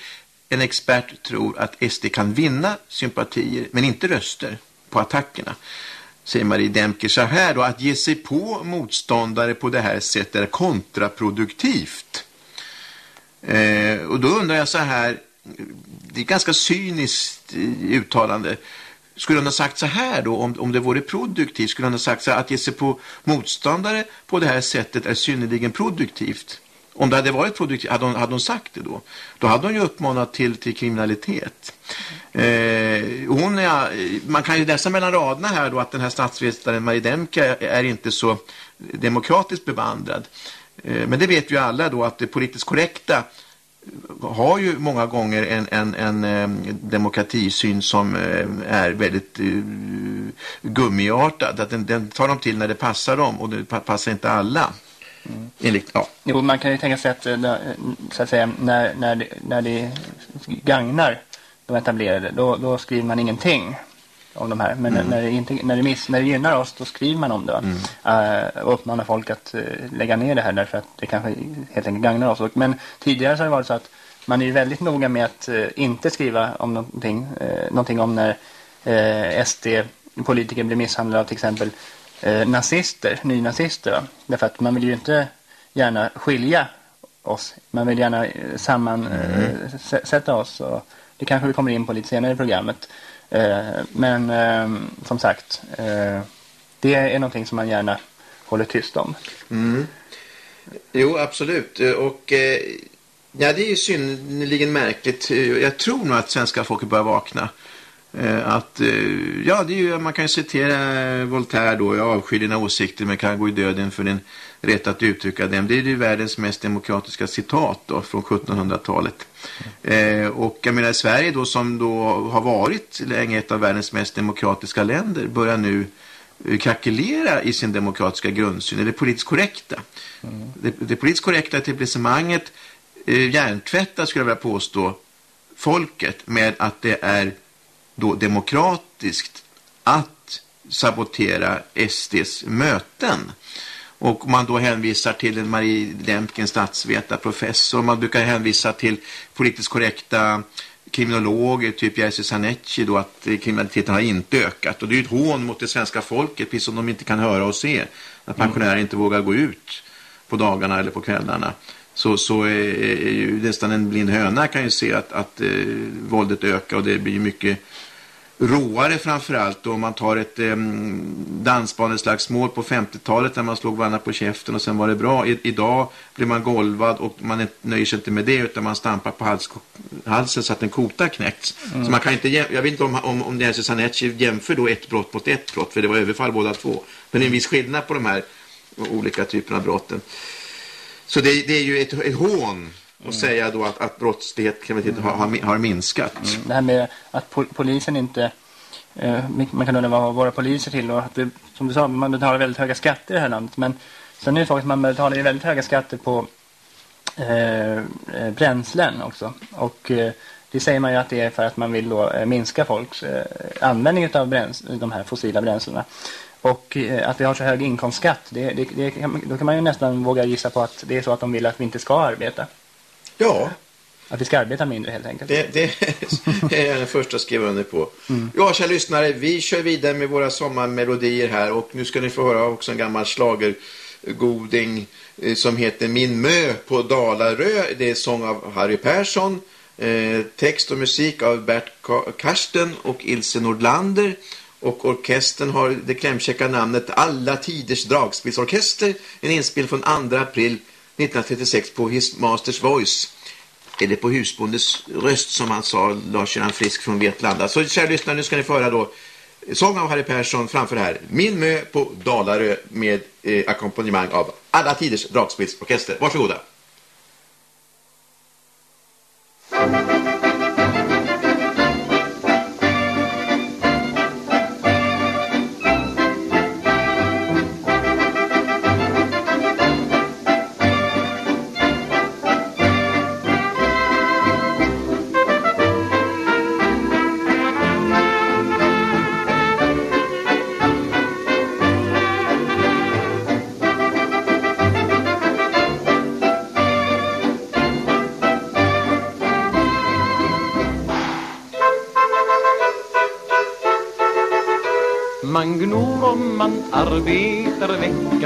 En expert tror att SD kan vinna sympatier men inte röster på attackerna. Säger Marie Demker så här då, att ge sig på motståndare på det här sättet är kontraproduktivt. Eh, och då undrar jag så här, det är ganska cyniskt eh, uttalande. Skulle han ha sagt så här då, om, om det vore produktivt, skulle han ha sagt så här, att ge sig på motståndare på det här sättet är synnerligen produktivt. Om det hade varit produktivt, hade hon, hade hon sagt det då? Då hade hon ju uppmanat till, till kriminalitet. Eh, hon är, man kan ju läsa mellan raderna här då att den här statsvetaren Marie Demke är inte så demokratiskt bevandrad. Eh, men det vet ju alla då att det politiskt korrekta har ju många gånger en, en, en, en demokratisyn som eh, är väldigt uh, gummiartad. Att den, den tar de till när det passar dem och det passar inte alla. Mm. Enligt, ja. Jo, man kan ju tänka sig att, eh, så att säga, när, när, det, när det gagnar de etablerade, då, då skriver man ingenting om de här. Men mm. när, det inte, när, det miss, när det gynnar oss, då skriver man om det. Mm. Uh, och uppmanar folk att uh, lägga ner det här därför att det kanske helt enkelt gagnar oss. Men tidigare så har det varit så att man är väldigt noga med att uh, inte skriva om någonting, någonting om när SD-politiker blir misshandlade av till exempel nazister, nynazister. Därför att man vill ju inte gärna skilja oss. Man vill gärna sammansätta mm. oss. Och det kanske vi kommer in på lite senare i programmet. Eh, men eh, som sagt, eh, det är någonting som man gärna håller tyst om. Mm. Jo, absolut. Och ja, det är ju synnerligen märkligt. Jag tror nog att svenska folket börjar vakna. Eh, att, eh, ja, det är ju, man kan ju citera Voltaire då, jag avskyr dina åsikter men kan gå i döden för din rätt att uttrycka dem. Det är ju världens mest demokratiska citat då, från 1700-talet. Eh, och jag menar Sverige då som då har varit länge ett av världens mest demokratiska länder börjar nu eh, krackelera i sin demokratiska grundsyn, eller politiskt korrekta. Mm. Det, det politiskt korrekta etablissemanget eh, hjärntvättar skulle jag vilja påstå folket med att det är då demokratiskt att sabotera SDs möten. Och man då hänvisar till en Marie Dempken, statsvetarprofessor. Man brukar hänvisa till politiskt korrekta kriminologer, typ Jerzy Sanecki då, att kriminaliteten har inte ökat. Och det är ju ett hån mot det svenska folket, precis som de inte kan höra och se. Att pensionärer mm. inte vågar gå ut på dagarna eller på kvällarna. Så, så är, är ju nästan en blind höna kan ju se att, att eh, våldet ökar och det blir mycket råare framförallt om man tar ett eh, dansbaneslagsmål på 50-talet där man slog varandra på käften och sen var det bra. I, idag blir man golvad och man nöjer sig inte med det utan man stampar på hals, halsen så att en kota knäcks. Mm. Så man kan inte, jag vet inte om, om, om Nancy Sanetti jämför då ett brott mot ett brott för det var överfall båda två. Men det är en viss skillnad på de här olika typerna av brotten. Så det, det är ju ett, ett hån och mm. säga då att, att brottslighet kriminalitet mm. har, har minskat. Mm. Det här med att pol polisen inte eh, man kan undra vad våra poliser till och att det, som du sa, man betalar väldigt höga skatter i det här landet men sen är det faktiskt att man betalar väldigt höga skatter på eh, eh, bränslen också och eh, Det säger man ju att det är för att man vill då eh, minska folks eh, användning av de här fossila bränslena. Och eh, att vi har så hög inkomstskatt, det, det, det, då kan man ju nästan våga gissa på att det är så att de vill att vi inte ska arbeta. Ja, Att vi ska arbeta mindre helt enkelt. det, det är jag den första att skriva under på. Ja, kära lyssnare, vi kör vidare med våra sommarmelodier här och nu ska ni få höra också en gammal schlagergoding eh, som heter Min mö på Dalarö. Det är sång av Harry Persson. Eh, text och musik av Bert Ka- Karsten och Ilse Nordlander. Och orkestern har det klämkäcka namnet Alla Tiders Dragspelsorkester. En inspel från 2 april 1936 på His Masters Voice. Eller på husbondens röst som han sa, Lars-Göran Frisk från Vetlanda. Så kära lyssnare, nu ska ni få höra då sång av Harry Persson framför här. Min mö på Dalarö med eh, ackompanjemang av Alla Tiders Dragspelsorkester. Varsågoda. Man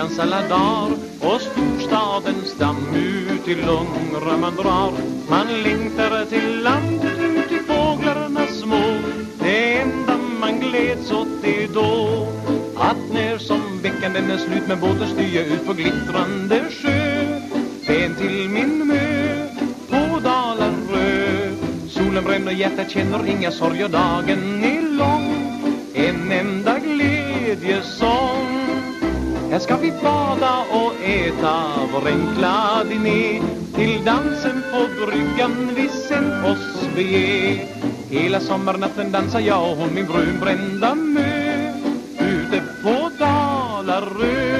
veckans alla dagar och storstadens damm ut i långra man drar. Man längtar till landet ut i fåglarna små. Det enda man gläds åt är då att när som veckan den är slut med båten styr ut på glittrande sjö. En till min mö på Dalarö. Solen bränner, hjärtat känner inga sorger, dagen en glad idé. Till dansen på bryggan vi sen oss bege Hela sommarnatten dansar jag och hon min brunbrända mö. Ute på Dalarö.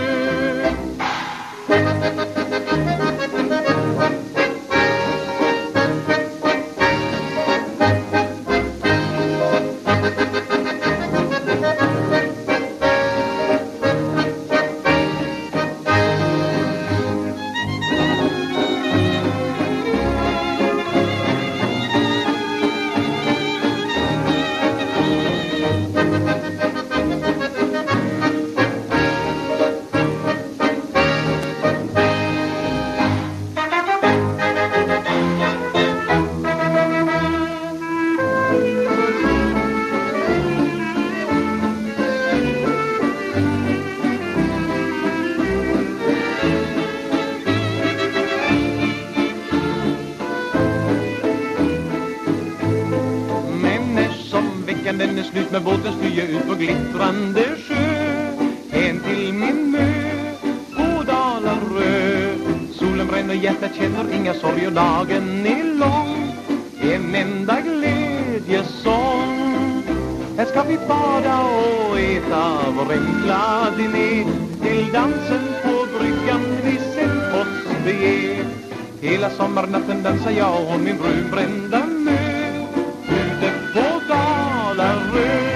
Dansar jag och min brunbrända mö Ute på Dalarö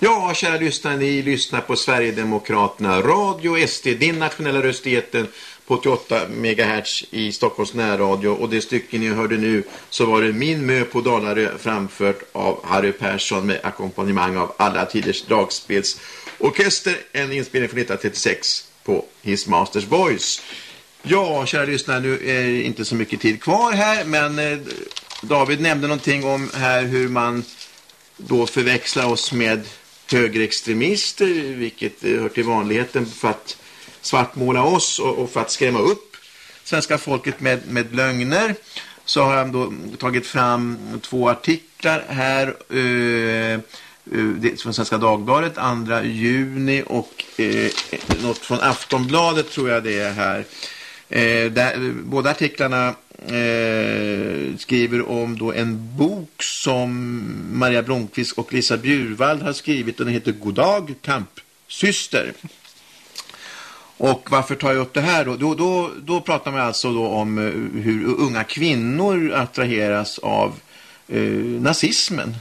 Ja, kära lyssnare, ni lyssnar på Sverigedemokraterna Radio SD, din nationella röst i etern på 88 MHz i Stockholms närradio. Och det stycke ni hörde nu så var det Min mö på Dalarö framfört av Harry Persson med ackompanjemang av alla tiders dragspels Orkester, En inspelning från 1936 på His Masters Voice. Ja, kära lyssnare, nu är det inte så mycket tid kvar här, men eh, David nämnde någonting om här hur man då förväxlar oss med högerextremister, vilket eh, hör till vanligheten för att svartmåla oss och, och för att skrämma upp svenska folket med, med lögner. Så har han då tagit fram två artiklar här eh, Eh, från Svenska Dagbladet 2 juni och eh, något från Aftonbladet tror jag det är här. Eh, där, båda artiklarna eh, skriver om då en bok som Maria Blomqvist och Lisa Bjurvald har skrivit och den heter Goddag kampsyster. Och varför tar jag upp det här då? Då, då, då pratar man alltså då om eh, hur unga kvinnor attraheras av eh, nazismen.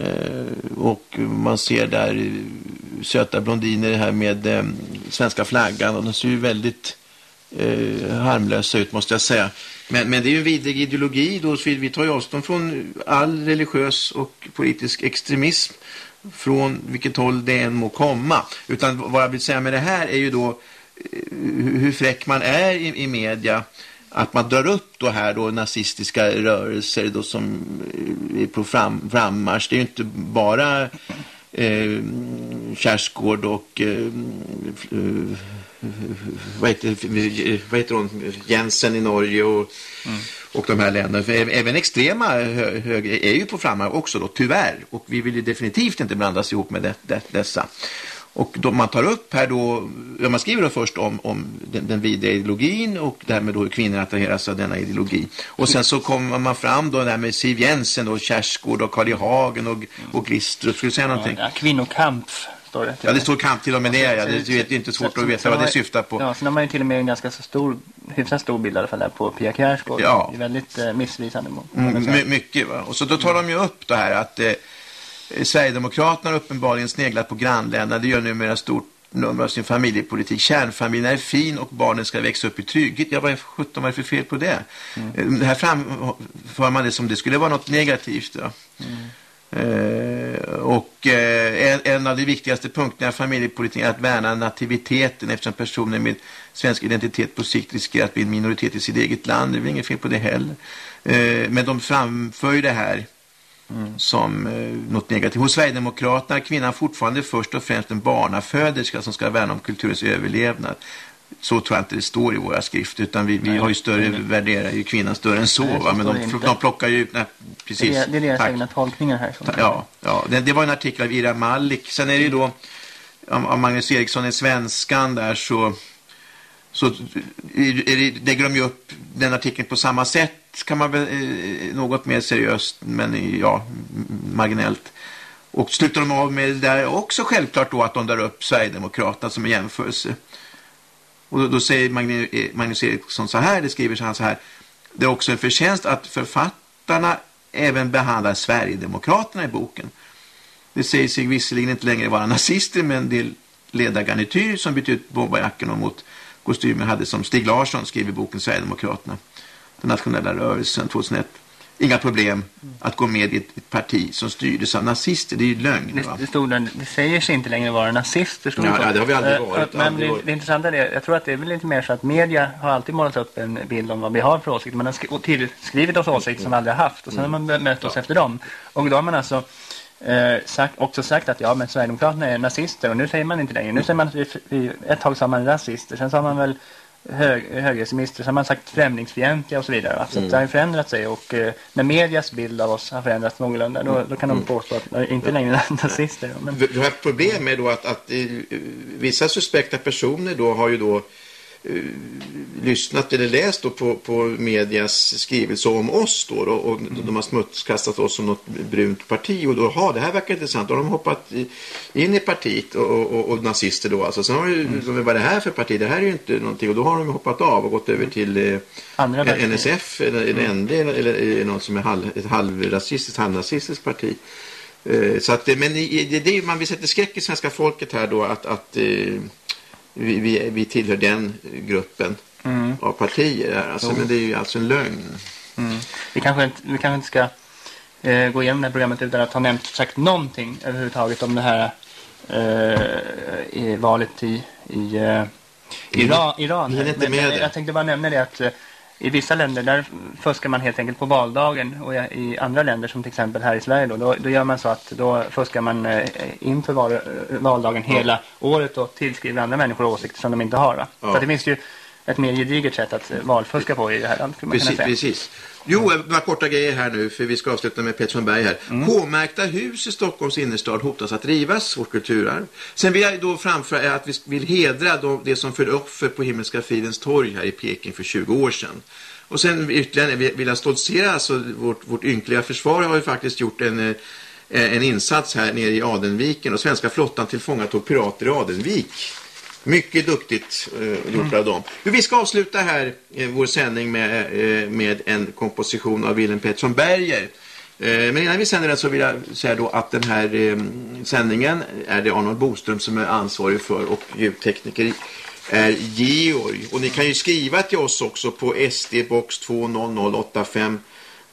Eh, och man ser där söta blondiner här med eh, svenska flaggan och de ser ju väldigt eh, harmlösa ut måste jag säga. Men, men det är ju en vidrig ideologi då, så vi tar ju avstånd från all religiös och politisk extremism från vilket håll det än må komma. Utan vad jag vill säga med det här är ju då eh, hur fräck man är i, i media att man drar upp då här då nazistiska rörelser då som är på fram, frammarsch. Det är ju inte bara eh, Kärsgård och eh, eh vad, heter, vad heter hon? Jensen i Norge och, mm. och de här länderna. För även extrema höger är ju på frammarsch också då, tyvärr. Och vi vill ju definitivt inte blandas ihop med det, det, dessa. Och då man tar upp här då, ja, man skriver då först om, om den, den vidriga ideologin och därmed då hur kvinnor attraheras av denna ideologi. Och sen så kommer man fram då där med Siv Jensen och Kärsgård och Karl I Hagen och, och Glistrup. Skulle du säga någonting? Ja, kvinnokamp står det. Ja, det står kamp till och med det. Ja. Det är inte svårt så, att veta vad det syftar på. Ja, sen har man ju till och med en ganska så stor, hyfsat stor bild i alla fall där på Pia Kjaersgaard. Ja. Det är väldigt eh, missvisande. Mm, mycket va. Och så då tar de ju upp det här att eh, Sverigedemokraterna har uppenbarligen sneglat på grannländerna. Det gör numera stort nummer av sin familjepolitik. Kärnfamiljen är fin och barnen ska växa upp i trygghet. Ja, vad 17 var det för fel på det? Mm. Det här framför man det som det skulle vara något negativt. Ja. Mm. Eh, och eh, en, en, av de viktigaste punkterna i familjepolitiken är att värna nativiteten eftersom personer med svensk identitet på sikt riskerar att bli en minoritet i sitt eget land. Det är väl inget fel på det heller. Eh, men de framför ju det här. Som eh, något negativt. Hos Sverigedemokraterna är kvinnan fortfarande först och främst en barnaföderska som ska värna om kulturens överlevnad. Så tror jag inte det står i våra skrifter utan vi, vi har ju större, nej. värderar ju kvinnan större än så nej, va? men de, de plockar ju nej, precis. Det är, det är deras egna tolkningar här. Ja, ja det, det, var en artikel av Ira Malik. Sen är det ju då av Magnus Eriksson i Svenskan där så så lägger de ju upp den artikeln på samma sätt kan man väl eh, eh, något mer seriöst men eh, ja marginellt. Och slutar de av med det där också självklart då att de drar upp Sverigedemokraterna som en jämförelse. Och då, då säger Magnus, eh, Magnus Eriksson så här, det skriver han så här. Det är också en förtjänst att författarna även behandlar Sverigedemokraterna i boken. Det säger sig visserligen inte längre vara nazister men det är ledargarnityr som bytt ut bombarjackorna mot kostymer hade som Stig Larsson skriver i boken Sverigedemokraterna. Den nationella rörelsen 2001 inga problem att gå med i ett, parti som styrdes av nazister. Det är ju lögn. Det, det, stod där, det säger sig inte längre vara nazister. Ja, ja, det har vi aldrig eh, varit. Men aldrig det, varit. det intressanta är, jag tror att det är väl lite mer så att media har alltid målat upp en bild om vad vi har för åsikter. Man har tillskrivit oss åsikter som vi aldrig har haft och sen har man mött oss ja. efter dem. Och då har man alltså eh, sagt, också sagt att ja men Sverigedemokraterna är nazister och nu säger man inte längre. Nu säger man att vi, vi ett tag sa man rasister, sen sa man väl hög, högerextremister, så har man sagt främlingsfientliga och så vidare. Alltså mm. det har ju förändrat sig och eh, när medias bild av oss har förändrats någorlunda då, då kan de mm. påstå att de inte längre är nazister. Men... Du har ett problem med då att, att eh, vissa suspekta personer då har ju då lyssnat eller läst på, på medias skrivelse om oss då, då och mm. de har smutskastat oss som något brunt parti och då har det här verkar intressant. Då har de hoppat i, in i partiet och, och, och, nazister då alltså. Sen har ju, mm. vad är det här för parti? Det här är ju inte någonting och då har de hoppat av och gått över till eh, NSF eller, eller mm. ND eller, eller, något som är halv, ett halvrasistiskt, halvnazistiskt parti. Eh, så att, men det, det, man vill sätta skräck i svenska folket här då att, att eh, vi, vi, vi tillhör den gruppen mm. av partier. Alltså, men det är ju alltså en lögn. Mm. Vi, kanske inte, vi kanske inte ska eh, gå igenom det här programmet utan att ha nämnt sagt någonting överhuvudtaget om det här eh, valet i, i eh, Iran. Iran men, men, jag tänkte bara nämna det att eh, i vissa länder där fuskar man helt enkelt på valdagen och i andra länder som till exempel här i Sverige då, då, då gör man så att då fuskar man eh, inför val, eh, valdagen hela året och tillskriver andra människor åsikter som de inte har. Va? Ja. Så det finns ju ett mer gediget sätt att eh, valfuska på i det här landet. Precis, precis. Jo, några korta grejer här nu för vi ska avsluta med Pettersson Berg här. Mm. K-märkta hus i Stockholms innerstad hotas att rivas, vårt kulturarv. Sen vill jag då framföra att vi vill hedra det som föll offer på Himmelska fridens torg här i Peking för 20 år sedan. Och sen ytterligare vill jag stoltsera, alltså vårt, vårt ynkliga försvar har ju faktiskt gjort en eh, en insats här nere i Adenviken och svenska flottan tillfångatog pirater i Adenvik mycket duktigt eh, gjort av dem. Vi ska avsluta här eh, vår sändning med, eh, med en komposition av Willem Pettersson Berger. Eh, men innan vi sänder den så vill jag säga då att den här eh, sändningen är det Arnold Boström som är ansvarig för och ljudtekniker är Georg. Och ni kan ju skriva till oss också på SD-box 20085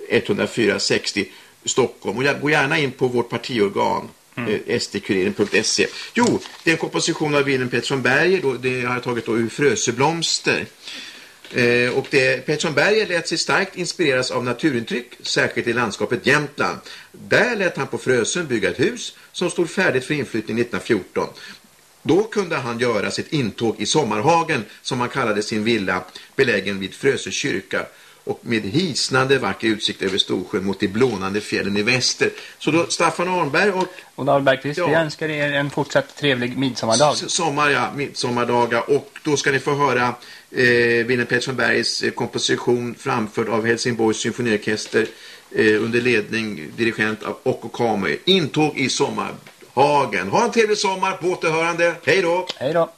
10460 Stockholm. Och gå gärna in på vårt partiorgan mm. Eh, sdkuriren.se. Jo, det är en komposition av Wilhelm Pettersson Berger. Då, det har jag tagit då ur Fröseblomster. Eh, och det, Pettersson Berger lät sig starkt inspireras av naturintryck, särskilt i landskapet Jämtland. Där lät han på Frösön bygga ett hus som stod färdigt för inflyttning 1914. Då kunde han göra sitt intåg i Sommarhagen, som han kallade sin villa, belägen vid Frösö kyrka och med hisnande vacker utsikt över Storsjön mot de blånande fjällen i väster. Så då Staffan Arnberg och... Och Dahl Bergqvist, ja, vi önskar er en fortsatt trevlig midsommardag. Sommar, ja, midsommardagar. Och då ska ni få höra eh, Wilhelm Pettersson Bergs eh, komposition framförd av Helsingborgs symfoniorkester eh, under ledning dirigent av Okko Kamö. Intåg i sommarhagen. Ha en trevlig sommar på återhörande. Hej då! Hej då!